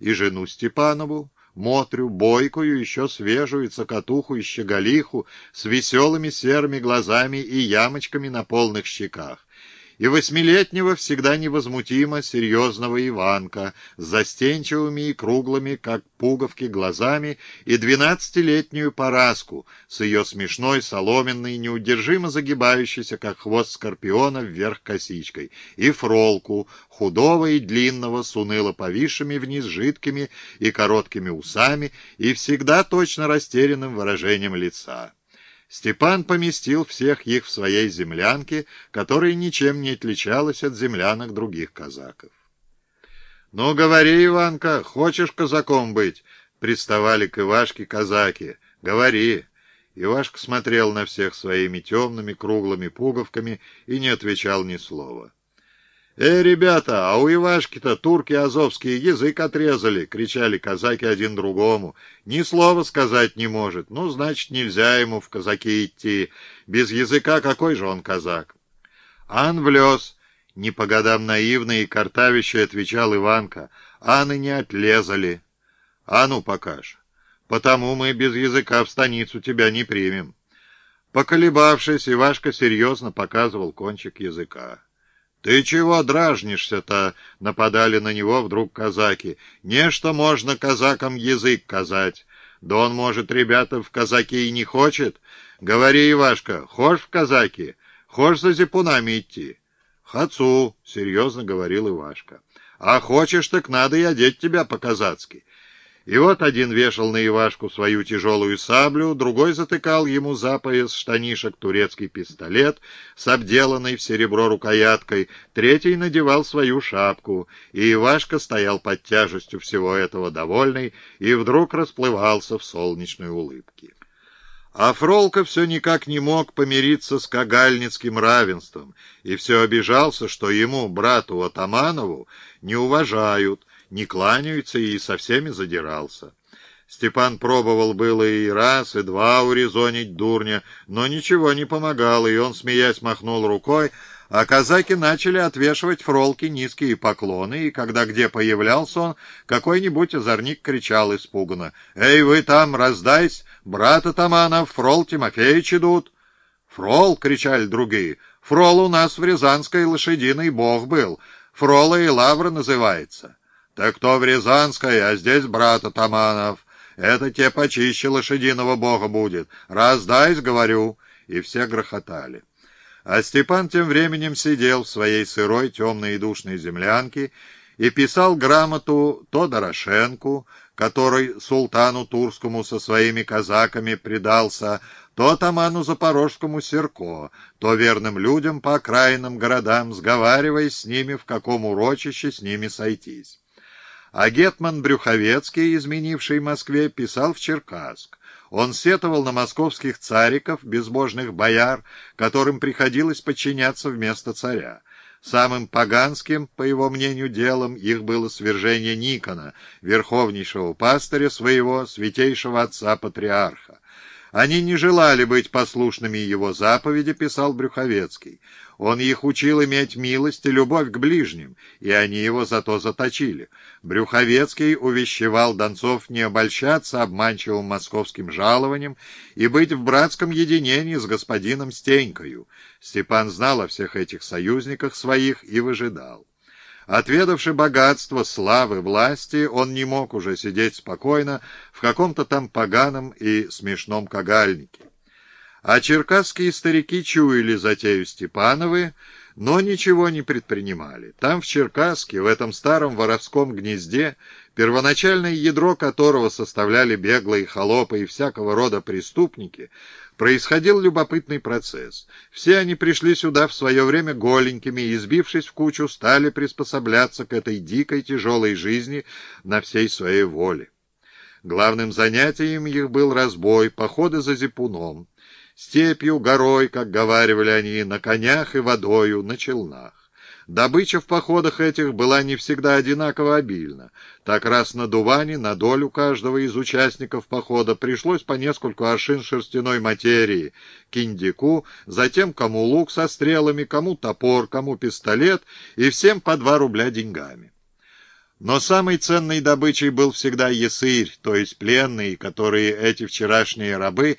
и жену Степанову, Мотрю, бойкую, еще свежую, цокотуху и щеголиху, с веселыми серыми глазами и ямочками на полных щеках и восьмилетнего всегда невозмутимо серьезного Иванка с застенчивыми и круглыми, как пуговки, глазами, и двенадцатилетнюю Параску с ее смешной, соломенной, неудержимо загибающейся, как хвост скорпиона, вверх косичкой, и Фролку, худого и длинного, с уныло повисшими вниз жидкими и короткими усами и всегда точно растерянным выражением лица. Степан поместил всех их в своей землянке, которая ничем не отличалась от землянок других казаков. «Ну, говори, Иванка, хочешь казаком быть?» — приставали к Ивашке казаки. «Говори». Ивашка смотрел на всех своими темными круглыми пуговками и не отвечал ни слова. «Эй, ребята, а у Ивашки-то турки азовские язык отрезали!» — кричали казаки один другому. «Ни слова сказать не может. Ну, значит, нельзя ему в казаки идти. Без языка какой же он казак?» «Ан влез!» — не по годам наивно и картавище отвечал Иванка. «Аны не отлезали!» «А ну, покаж!» «Потому мы без языка в станицу тебя не примем!» Поколебавшись, Ивашка серьезно показывал кончик языка. «Ты чего дражнишься-то?» — нападали на него вдруг казаки. «Нечто можно казакам язык казать. Да он, может, ребята, в казаки и не хочет. Говори, Ивашка, хошь в казаки? Хошь за зипунами идти?» «Хацу», — серьезно говорил Ивашка. «А хочешь, так надо и одеть тебя по-казацки. И вот один вешал на Ивашку свою тяжелую саблю, другой затыкал ему за пояс штанишек турецкий пистолет с обделанной в серебро рукояткой, третий надевал свою шапку, и Ивашка стоял под тяжестью всего этого довольный и вдруг расплывался в солнечной улыбке. А Фролка все никак не мог помириться с кагальницким равенством и все обижался, что ему, брату Атаманову, не уважают, не кланяются и со всеми задирался. Степан пробовал было и раз, и два урезонить дурня, но ничего не помогало, и он, смеясь, махнул рукой, а казаки начали отвешивать фролке низкие поклоны, и когда где появлялся он, какой-нибудь озорник кричал испуганно, «Эй, вы там, раздайсь, брат Атаманов, фрол Тимофеевич идут!» «Фрол!» — кричали другие. «Фрол у нас в Рязанской лошадиной бог был, Фрола и Лавра называется». Так кто в Рязанской, а здесь брат Атаманов. Это те почище лошадиного бога будет. Раздайсь, говорю. И все грохотали. А Степан тем временем сидел в своей сырой, темной и душной землянке и писал грамоту то Дорошенку, который султану Турскому со своими казаками предался, то атаману Запорожскому Серко, то верным людям по окраинным городам, сговариваясь с ними, в каком урочище с ними сойтись. А Гетман Брюховецкий, изменивший Москве, писал в Черкасск. Он сетовал на московских цариков, безбожных бояр, которым приходилось подчиняться вместо царя. Самым поганским, по его мнению, делом их было свержение Никона, верховнейшего пастыря своего, святейшего отца-патриарха. Они не желали быть послушными его заповеди, писал Брюховецкий. Он их учил иметь милость и любовь к ближним, и они его зато заточили. Брюховецкий увещевал донцов не обольщаться обманчивым московским жалованием и быть в братском единении с господином Стенькою. Степан знал о всех этих союзниках своих и выжидал. Отведавши богатство, славы, власти, он не мог уже сидеть спокойно в каком-то там поганом и смешном кагальнике. А черкасские старики чуяли затею Степановы, но ничего не предпринимали. Там, в Черкасске, в этом старом воровском гнезде, первоначальное ядро которого составляли беглые холопы и всякого рода преступники, происходил любопытный процесс. Все они пришли сюда в свое время голенькими и, сбившись в кучу, стали приспосабляться к этой дикой тяжелой жизни на всей своей воле. Главным занятием их был разбой, походы за зипуном степью, горой, как говаривали они, на конях и водою, на челнах. Добыча в походах этих была не всегда одинаково обильна. Так раз на Дуване на долю каждого из участников похода пришлось по нескольку аршин шерстяной материи, киндику, затем кому лук со стрелами, кому топор, кому пистолет и всем по два рубля деньгами. Но самой ценной добычей был всегда ясырь, то есть пленные, которые эти вчерашние рабы